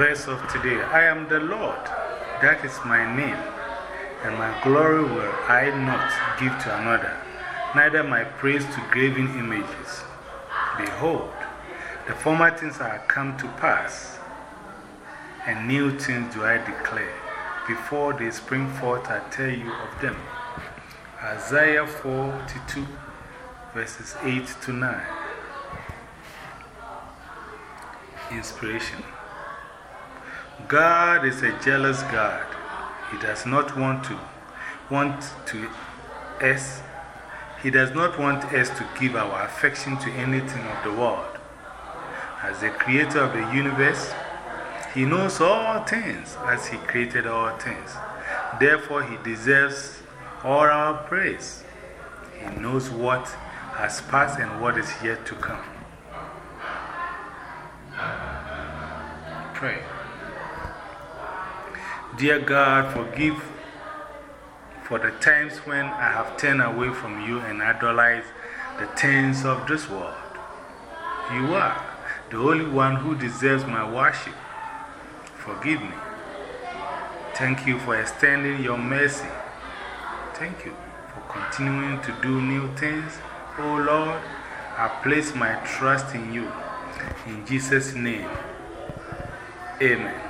verse of today I am the Lord, that is my name, and my glory will I not give to another, neither my praise to graven images. Behold, the former things are come to pass, and new things do I declare. Before they spring forth, I tell you of them. Isaiah 42, verses 8 to 9. Inspiration God is a jealous God. He does not want to want to us. He does not want us to give our affection to anything of the world. As the creator of the universe, He knows all things as He created all things. Therefore, He deserves all our praise. He knows what has passed and what is yet to come. Pray. Dear God, forgive for the times when I have turned away from you and idolized the things of this world. You are the only one who deserves my worship. Forgive me. Thank you for extending your mercy. Thank you for continuing to do new things. Oh Lord, I place my trust in you. In Jesus' name, amen.